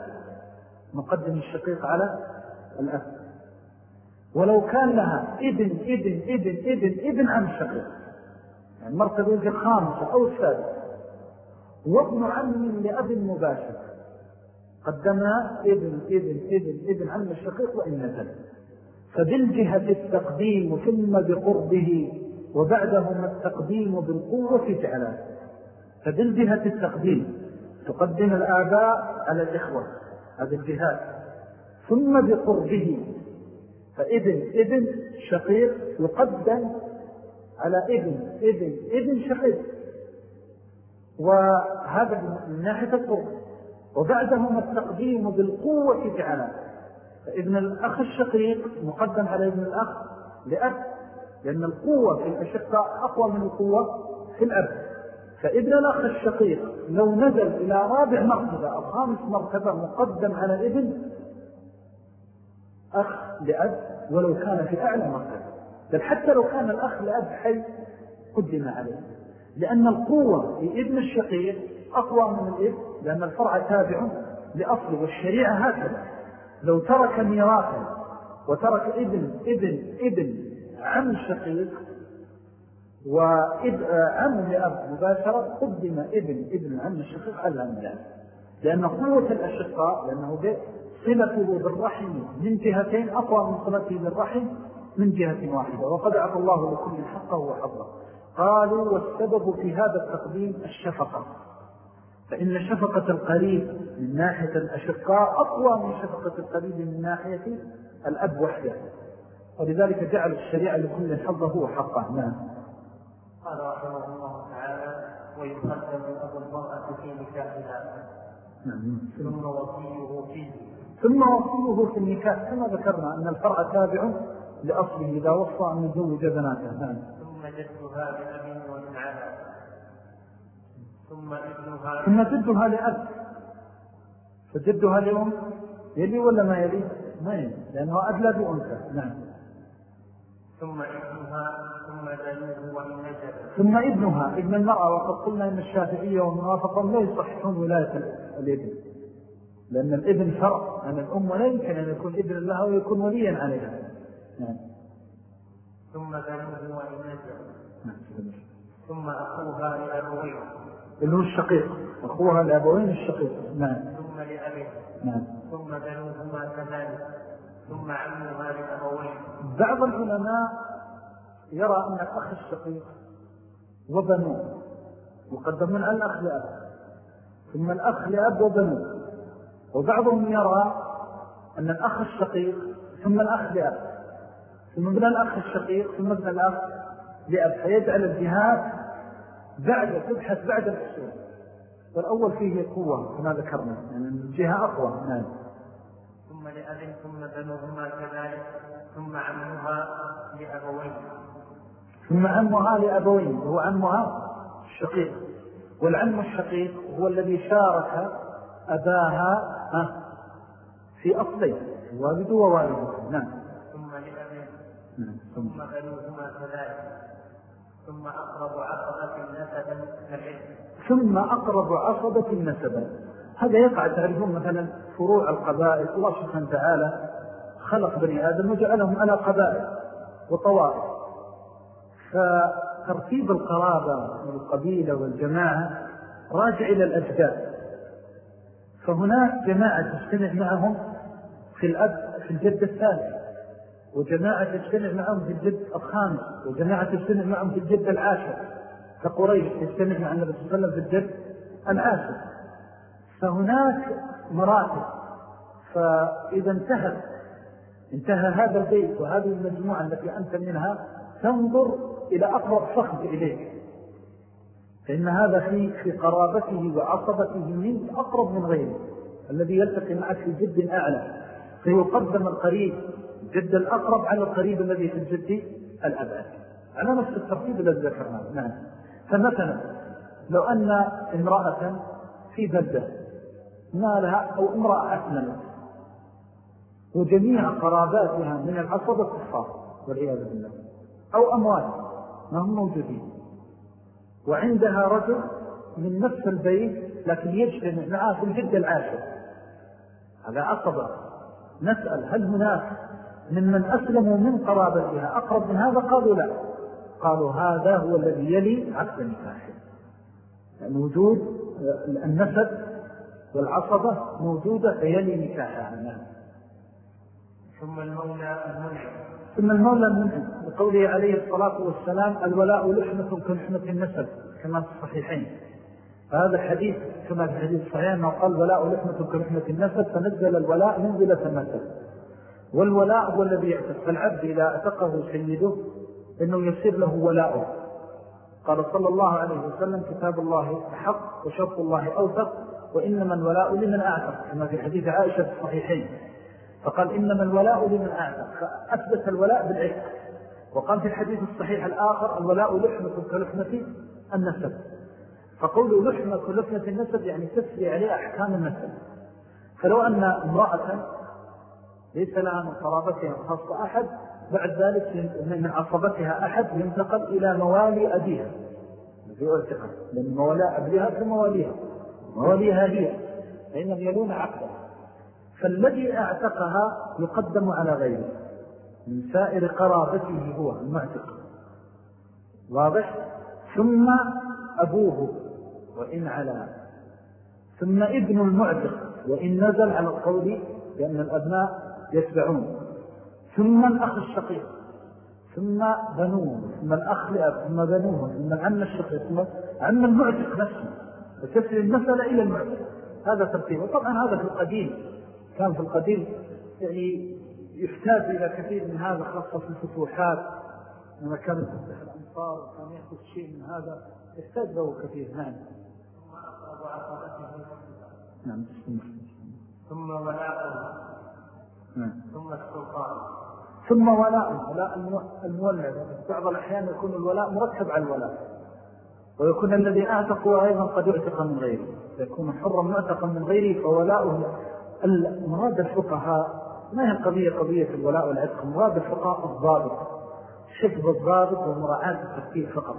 نقدم الشقيق على الأب. ولو كان لها ابن ابن ابن ابن ابن عم الشقيق يعني مرتبة يمكن خامسة أو السادسة. وابن عم لأب مباشر. قدمها ابن ابن ابن ابن عم الشقيق وإن نزل. فبالجهة التقديم ثم بقربه وبعدهما التقديم بالقوة جعلا فبالجهة التقديم تقدم الآباء على الإخوة هذا الجهات ثم بقربه فإذن ابن شقيق يقدم على ابن ابن ابن شقيق. وهذا من ناحية القرب وبعدهما التقديم بالقوة جعلا فابن الأخ الشقيق مقدم على ابن الأخ لأب لأن القوة في الأشقاء أقوى من القوة في الأب. فابن الأخ الشقيق لو نزل إلى رابع مرتبة أو خامس مرتبة مقدم على ابن أخ لأب ولو كان في أعلى مرتبة. بل حتى لو كان الأخ لأب حي قدم عليه. لأن القوة في ابن الشقيق أقوى من الإب لأن الفرع تابع لأصله والشريعة هكذا. لو ترك ميراثا وترك ابن ابن ابن عم شقيق وعم لأب مباشرة قدم ابن ابن عم الشقيق على الميراث لأن قوة الأشقاء لأنه صلته بالرحم من جهتين أقوى من صلته بالرحم من جهة واحدة. وقد أعطى الله لكل حقه وحظه. قالوا والسبب في هذا التقديم الشفقة. فإن شفقة القريب من ناحية الأشقاء أقوى من شفقة القريب من ناحية الأب وحده. ولذلك جعل الشريعة لكل حظه وحقه. نعم. قال رحمه الله تعالى ويقدم أبو المرأة في نكاحها نعم. ثم وصيه فيه ثم وصيه في النكاح. كما ذكرنا أن الفرع تابع لأصله إذا وصى أن يزوج بناته. نعم. ثم جدها لأب ومن على ثم ابنها ثم جدها لأب. فجدها لأم. يلي ولا ما يلي؟ ما يلي. لأنه أدلى بأنثى. نعم. ثم ابنها ثم دلوه وإن نجب ثم ابنها ابن المرأة وقد قلنا إن الشافعية والموافقة لا يصححون ولاية الابن. لأن الابن فرق أن الأم لا يمكن أن يكون ابن لها ويكون وليا عليها. نعم. ثم دلوه وإن نجب نعم ثم أخوها لأبوين اللي هو الشقيق. أخوها لأبوين الشقيق. نعم. ثم لأبيه نعم. ثم دلوهما كذلك. ثم عمها لأبوين بعض العلماء يرى أن الأخ الشقيق وبنوه مقدمون على الأخ لأب ثم الأخ لأب وبنوه. وبعضهم يرى أن الأخ الشقيق ثم الأخ لأب ثم ابن الأخ الشقيق ثم ابن الأخ لأب. فيجعل الجهاد بعد تبحث بعد الأصول والأول فيه قوة كما ذكرنا يعني الجهة أقوى. نعم. ثم لأب ثم بنوهما كذلك ثم عمها لأبوين ثم عمها لأبوين هو عمها الشقيق والعم الشقيق هو الذي شارك أباها في أصلين والد ووالده نعم. ثم لأب نعم. ثم. بنوهما كذلك. ثم أقرب عصبة نسبا ثم أقرب عصبة نسبا هذا يقع تعرفون مثلا فروع القبائل الله سبحانه وتعالى خلق بني آدم وجعلهم على قبائل وطوائف. فترتيب القرابة والقبيلة والجماعة راجع إلى الأجداد. فهناك جماعة تجتمع معهم في الأب في الجد الثالث وجماعة تجتمع معهم في الجد الخامس وجماعة تجتمع معهم في الجد العاشر. كقريش تجتمع مع النبي صلى الله عليه وسلم في الجد العاشر. فهناك مراتب فإذا انتهت انتهى هذا البيت وهذه المجموعة التي أنت منها تنظر إلى أقرب فخذ إليك. فإن هذا في, في قرابته وعصبته منك أقرب من غيره الذي يلتقي معك في جد أعلى. فيقدم القريب الجد الأقرب على القريب الذي في الجد الأبعد. على نفس الترتيب الذي ذكرناه. نعم. فمثلا لو أن امرأة في بلدة مالها أو امرأة أسلمت وجميع قراباتها من العصبة الكفار والعياذ بالله. أو أموال ما هم موجودين. وعندها رجل من نفس البيت لكن يجتمع معاه في الجد العاشر هذا عصبة نسأل هل هناك ممن أسلموا من قرابتها؟ أقرب من هذا؟ قالوا لا. قالوا هذا هو الذي يلي عقد نكاحه يعني وجود النسب والعصبة موجودة فيلي نكاحها. ثم المولى المنعم. ثم المولى المنعم. بقوله عليه الصلاة والسلام الولاء لحمة كلحمة النسب كما في الصحيحين. فهذا الحديث كما في الحديث الصحيح أنه قال ولاء لحمة كلحمة النسب فنزل الولاء منزلة النسب والولاء هو الذي يعتق. فالعبد إذا أتقه سيده إنه يصير له ولاءه قال صلى الله عليه وسلم كتاب الله حق وشرط الله أوثق وإنما الولاء لمن أعتق كما في حديث عائشة في الصحيحين. فقال إنما الولاء لمن أعتق فأثبت الولاء بالعتق وقال في الحديث الصحيح الآخر الولاء لحمة كلحمة النسب. فقول لحمة كلحمة النسب يعني تسري عليه أحكام النسب. فلو أن امرأة ليس لها من قرابتها خاصة أحد بعد ذلك من عصبتها أحد ينتقل إلى موالي أبيها. في أرتقى لأن موالي أبيها في مواليها مواليها هي فإنهم يلون عقدها فالذي أعتقها يقدم على غيره من سائر قرابته هو المعتق. واضح؟ ثم أبوه وإن على ثم ابن المعتق وإن نزل على القول لأن الأبناء يتبعون. ثم الأخ الشقيق ثم بنوه ثم الأخ لأب ثم بنوه ثم العم الشقيق ثم عم المعتق نفسه. وتسري المسألة إلى المعتق هذا ترتيب. وطبعا هذا في القديم. كان في القديم يعني يحتاج إلى كثير من هذا خاصة في الفتوحات. لما كان يفتح الأنصار وكان يأخذ شيء من هذا يحتاج له كثير. نعم. نعم ثم ولاءه نعم. ثم السلطان. ثم ولاء. ولاء المولد بعض الأحيان يكون الولاء مركب على الولاء. ويكون الذي أعتقه أيضا قد يعتق من غيره. يكون حرا معتقا من غيره فولاؤه مراد الفقهاء ما هي القضية قضية الولاء والعتق؟ مراد الفقهاء الضابط شفظ الضابط ومراعاة التفكير فقط.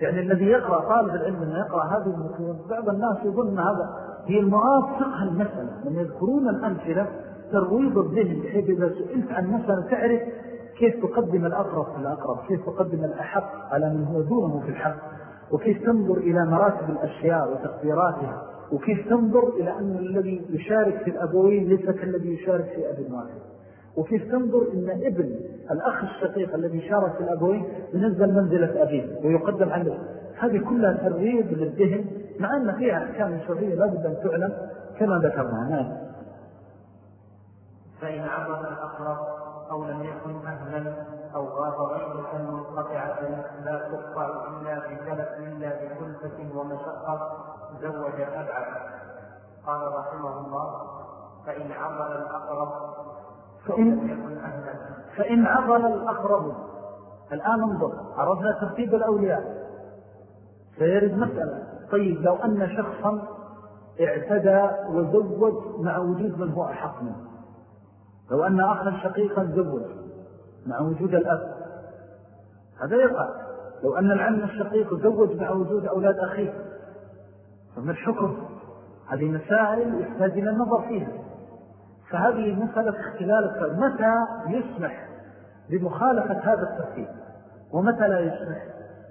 يعني الذي يقرأ طالب العلم أنه يقرأ هذه المتون بعض الناس يظن هذا هي المراد فقه المسألة. من يذكرون الأمثلة ترويض الذهن بحيث إذا سئلت عن مسألة تعرف كيف تقدم الأقرب في الأقرب كيف تقدم الأحق على من هو دونه في الحق. وكيف تنظر إلى مراتب الأشياء وتقديراتها؟ وكيف تنظر إلى أن الذي يشارك في الأبوين ليس كالذي يشارك في أب واحد؟ وكيف تنظر إن ابن الأخ الشقيق الذي شارك في الأبوين ينزل منزلة أبيه ويقدم عنه هذه كلها ترغيب للذهن مع أن فيها أحكام شرعية لابد أن تعلم كما ذكرنا. نعم. فإن عبر الأقرب أو لم يكن أهلا أو غاب غيرة منقطعة لا تقطع إلا بكلف إلا بكلفة ومشقة زوج أبعد. قال رحمه الله فإن عبر الأقرب فإن, فإن عبر الأقرب الآن انظر عرفنا ترتيب الأولياء. سيرد مسألة. طيب لو أن شخصا اعتدى وزوج مع وجود من هو أحق منه. لو أن أخا شقيقا زوج. مع وجود الأب. هذا يقع. لو أن العم الشقيق زوج مع وجود أولاد أخيه فما الحكم؟ هذه مسائل يحتاج إلى النظر فيها. فهذه مسألة اختلال متى يسمح بمخالفة هذا الترتيب ومتى لا يسمح؟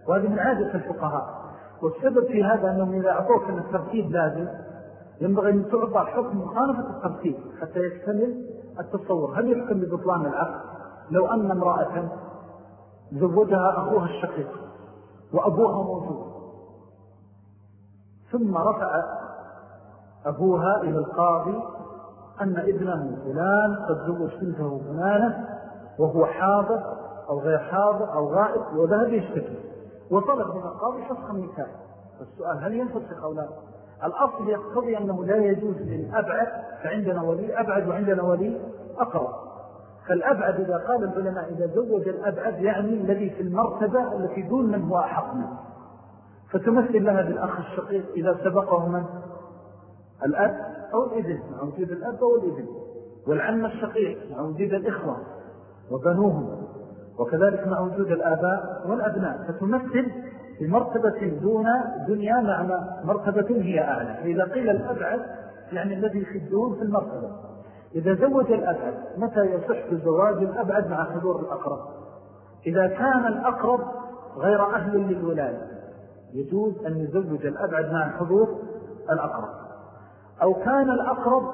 وهذه من عادة الفقهاء. والسبب في هذا أنهم إذا أعطوك أن الترتيب لازم ينبغي أن تعطى حكم مخالفة الترتيب حتى يكتمل التصور. هل يحكم ببطلان العقل لو أن امرأة زوجها أخوها الشقيق وأبوها موجود. ثم رفع أبوها إلى القاضي أن ابنه فلان قد زوج بنته فلانة وهو حاضر أو غير حاضر أو غائب وذهب يشتكي. وطلب من القاضي فسخ النكاح. السؤال هل ينفسخ أو لا؟ الأصل يقتضي أنه لا يجوز للأبعد فعندنا ولي أبعد وعندنا ولي أقرب. فالأبعد إذا قال العلماء إذا زوج الأبعد يعني الذي في المرتبة التي دون من هو أحق منه. فتمثل لها بالأخ الشقيق إذا سبقه من؟ الأب أو الإذن وجود الأب أو الإذن والعم الشقيق. وجود الإخوة وبنوهم. وكذلك مع وجود الآباء والأبناء. فتمثل بمرتبة دون دنيا مع مرتبة هي أعلى. فإذا قيل الأبعد يعني الذي في في المرتبة. إذا زوج الأبعد متى يصح زواج الأبعد مع حضور الأقرب؟ إذا كان الأقرب غير أهل للولاية يجوز أن يزوج الأبعد مع حضور الأقرب. أو كان الأقرب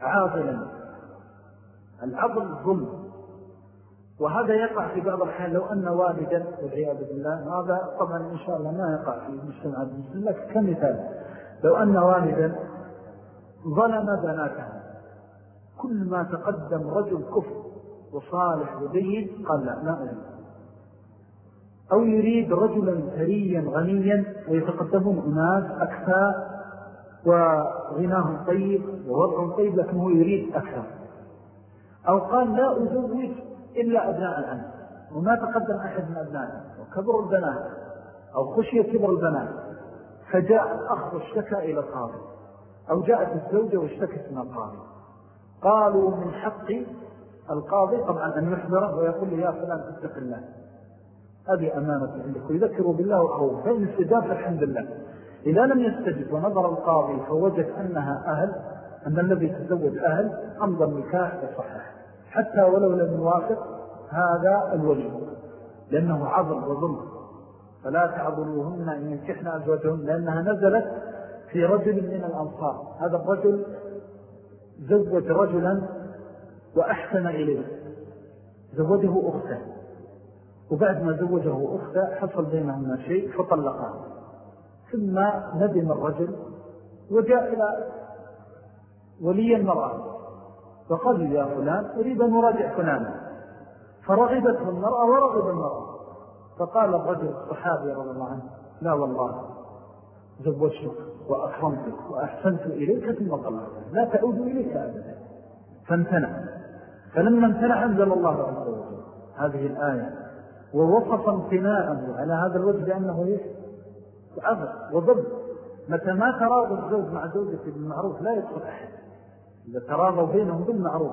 عاضلا العضل ظلم. وهذا يقع في بعض الحين لو أن والدا والعياذ بالله هذا طبعا إن شاء الله ما يقع في مجتمع المسلم لكن كمثال لو أن والدا ظلم بناتها. كل ما تقدم رجل كفر وصالح وبين قال لا لا أريد أو يريد رجلا ثريا غنيا ويتقدمون أناس أكثاء وغناهم طيب ووضعهم طيب لكنه يريد أكثر. أو قال لا أزوج إلا أبناء العم وما تقدم أحد من أبنائه. وكبر البنات أو خشية كبر البنات. فجاء الأخ واشتكى إلى القاضي. أو جاءت الزوجة واشتكت من القاضي. قالوا من حق القاضي طبعا أن يحضره ويقول لي يا فلان اتق الله. هذه أمانة عندك. ويذكروا بالله وأخوه فإن استجاب فالحمد لله. إذا لم يستجب ونظر القاضي فوجد أنها أهل أن الذي تزوج أهل أمضى النكاح وصحح. حتى ولو لم يوافق هذا الولي. لأنه عظم وظلم. فلا تعضلوهن أن ينكحن أزواجهن لأنها نزلت في رجل من الأنصار. هذا الرجل زوج رجلا وأحسن إليه. زوجه أخته. وبعد ما زوجه أخته حصل بينهما شيء فطلقها ثم ندم الرجل وجاء إلى ولي المرأة. فقال يا فلان أريد أن أراجع فلانا. فرغبته المرأة ورغب المرأة. فقال الرجل الصحابي رضي الله عنه لا والله زوجتك. وأكرمتك وأحسنت إليك ثم طلعت. لا تعود إليك أبدا. فامتنع. فلما امتنع أنزل الله عز وجل هذه الآية. ووصف امتناعه على هذا الوجه بأنه عبر وضب. متى ما تراضى الزوج مع زوجته بالمعروف لا يدخل أحد. إذا تراضوا بينهم بالمعروف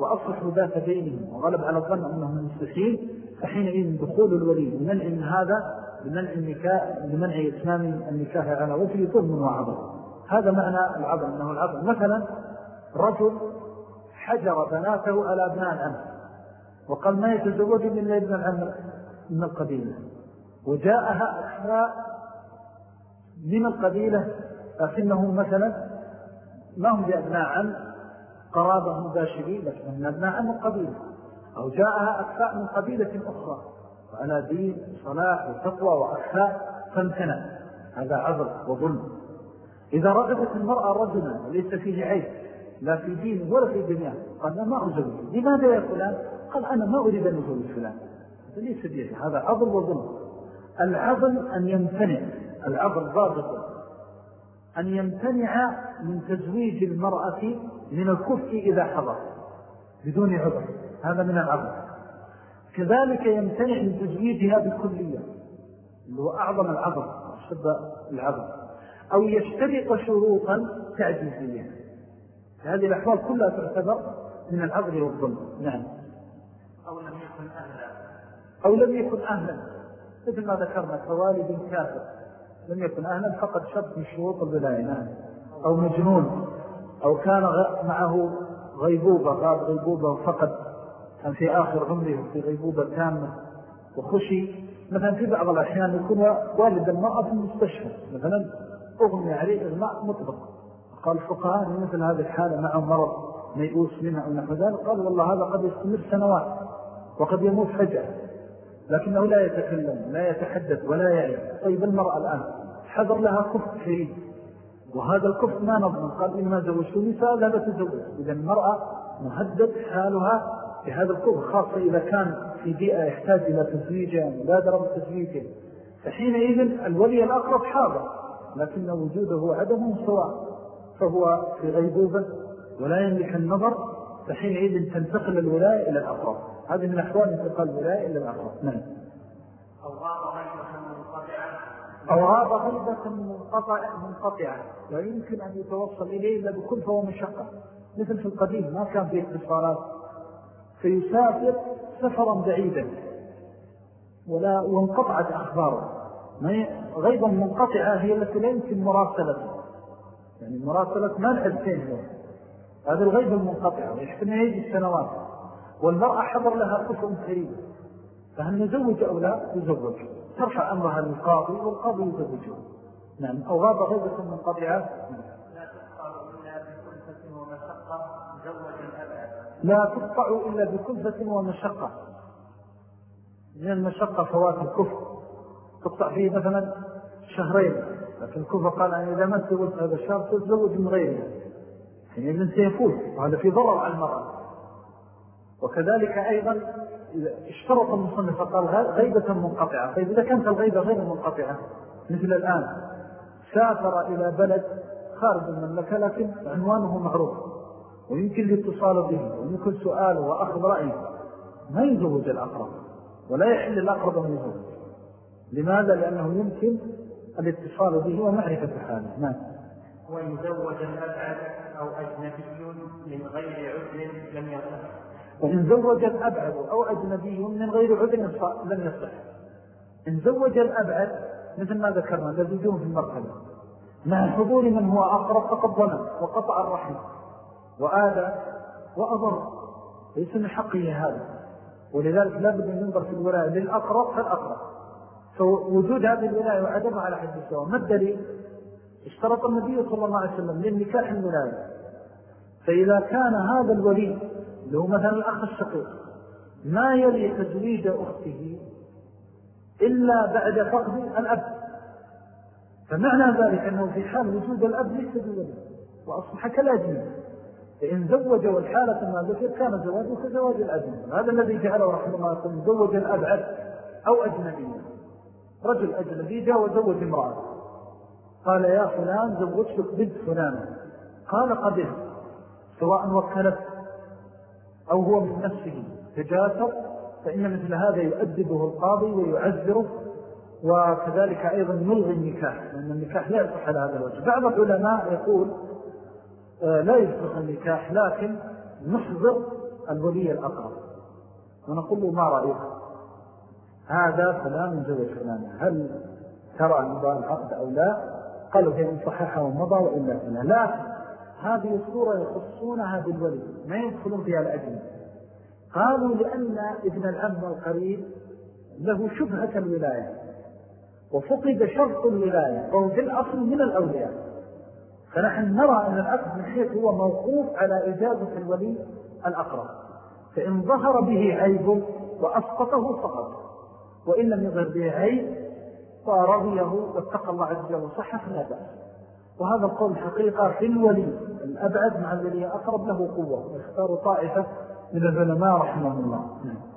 وأصلحوا ذات بينهم وغلب على الظن أنهم مستحيل فحينئذ دخول الولي بمنع من هذا بمنع النكاح بمنع إتمام النكاح على وجه ظلم وعظم هذا معنى العظم أنه العظم. مثلا رجل حجر بناته على أبناء العم وقال ما يتزوج من ابن العم من القبيلة. وجاءها أخلاء من القبيلة لكنهم مثلا ما هم بأبناء عم قرابة مباشرين لكن من أبناء عم القبيلة أو جاءها أكفاء من قبيلة أخرى. وعلى دين وصلاح وتقوى وأكفاء فامتنع. هذا عذر وظلم. إذا رغبت المرأة رجلا ليس فيه عيب لا في دين ولا في دنيا. قال لا ما أزوج لماذا يا فلان؟ قال أنا ما أريد أن أزوج فلان. ليس بيدي هذا عظم وظلم. العظم أن يمتنع. العظم ضابط. أن يمتنع من تزويج المرأة من الكفء إذا حضر بدون عذر. هذا من العظم كذلك يمتنع من تزويجها بالكلية اللي هو أعظم العظم شبه العظم أو يشترط شروطا تعجيزية هذه الأحوال كلها تعتبر من العظم والظلم. نعم. أو لم يكن أهلا. أو لم يكن أهلا. مثل ما ذكرنا كوالد كافر. لم يكن أهلا فقد شرط من شروط الولاية. نعم. أو مجنون. أو كان معه غيبوبة غاب غيبوبة وفقد في آخر عمره في غيبوبة تامة وخشي مثلا في بعض الأحيان يكون والد المرأة في المستشفى مثلا أغمي عليه إغماء مطبق. قال الفقهاء مثل هذه الحالة معه مرض ميؤوس منها أو نحو ذلك قال والله هذا قد يستمر سنوات وقد يموت فجأة لكنه لا يتكلم لا يتحدث ولا يعي طيب المرأة الآن حذر لها كفر شيء وهذا الكفر ما نظم قال إما زوجت نساء لا تزوج. إذا المرأة مهدد حالها بهذا الكفر خاصة إذا كان في بيئة يحتاج إلى تزويجه مبادرة بتزويجه فحينئذ الولي الأقرب حاضر لكن وجوده وعدمه سواء فهو في غيبوبة ولا يملك النظر فحينئذ تنتقل الولاية إلى الأقرب. هذه من أحوال انتقال الولاية إلى الأقرب. نعم. أو غاب غيبة منقطعة. منقطعة لا يمكن أن يتوصل إليه إلا بكل فهو مشقة مثل في القديم ما كان فيه اتصالات فيسافر سفرا بعيدا. ولا وانقطعت أخباره. غيبا منقطعة هي التي لا يمكن مراسلتها يعني مراسلة ما فين هو. هذه الغيبة المنقطعة ويحكم يجي السنوات والمرأة حضر لها كفر كريم. فهل نزوج أو لا؟ يزوج. ترفع أمرها للقاضي والقاضي يزوجه. نعم أو غاب غيبة منقطعة. لا تقطع إلا بكلفة ومشقة. من المشقة فوات الكفر. تقطع فيه مثلا شهرين لكن الكفر قال أن إذا ما تزوج هذا الشهر تتزوج من غيره يعني من سيفوت وهذا في ضرر على المرأة. وكذلك أيضا اشترط المصنف فقال غيبة منقطعة. طيب إذا كانت الغيبة غير منقطعة مثل الآن سافر إلى بلد خارج المملكة لكن عنوانه معروف. ويمكن الاتصال به ويمكن سؤاله وأخذ رأيه. ما يزوج الأقرب ولا يحل الأقرب أن يزوج. لماذا؟ لأنه يمكن الاتصال به ومعرفة حاله. نعم وإن زوج الأبعد أو أجنبي من غير عذر لم يصح. وإن زوج الأبعد أو أجنبي من غير عذر لم يصح. إن زوج الأبعد مثل ما ذكرنا الذي دون في المرحلة. مع حضور من هو أقرب فقد ظلم وقطع الرحم. وآذى وأضر ليس من حقه هذا. ولذلك لا بد أن ينظر في الولاية. للأقرب فالأقرب. فوجود هذه الولاية وعدمها على حد السواء ما الدليل؟ اشترط النبي صلى الله عليه وسلم للنكاح الولاية. فإذا كان هذا الولي هو مثلا الأخ الشقيق ما يلي تزويج أخته إلا بعد فقد الأب. فمعنى ذلك أنه في حال وجود الأب ليس بولي وأصبح كالأجنب فإن زوج والحالة ما ذكر كان زواجه كزواج الأجنبي. هذا الذي جعله رحمه الله يقول زوج الأبعد أو أجنبي رجل أجنبي جاء وزوج امرأة. قال يا فلان زوجتك بنت فلان قال قبل سواء وكلت أو هو من نفسه تجاسر فإن مثل هذا يؤدبه القاضي ويعذره وكذلك أيضا يلغي النكاح لأن النكاح لا يصح على هذا الوجه. بعض العلماء يقول لا يصدق النكاح لكن نحضر الولي الأقرب. ونقول له ما رأيك؟ هذا فلان زوج فلان هل ترى نضاء العقد أو لا؟ قالوا هي من صححة ومضى وإلا فلا لا. هذه الصورة يخصونها بالولي ما يدخلون فيها الأجل قالوا لأن ابن العم القريب له شبهة الولاية وفقد شرط الولاية وهو في الأصل من الأولياء. فنحن نرى أن العقد من حيث هو موقوف على إجازة الولي الأقرب فإن ظهر به عيب وأسقطه فقط وإن لم يظهر به عيب فرضيه واتقى الله عز وجل وصحح لا بأس. وهذا القول حقيقة في الولي الأبعد مع الولي أقرب له قوة واختار طائفة من العلماء رحمه الله. نعم.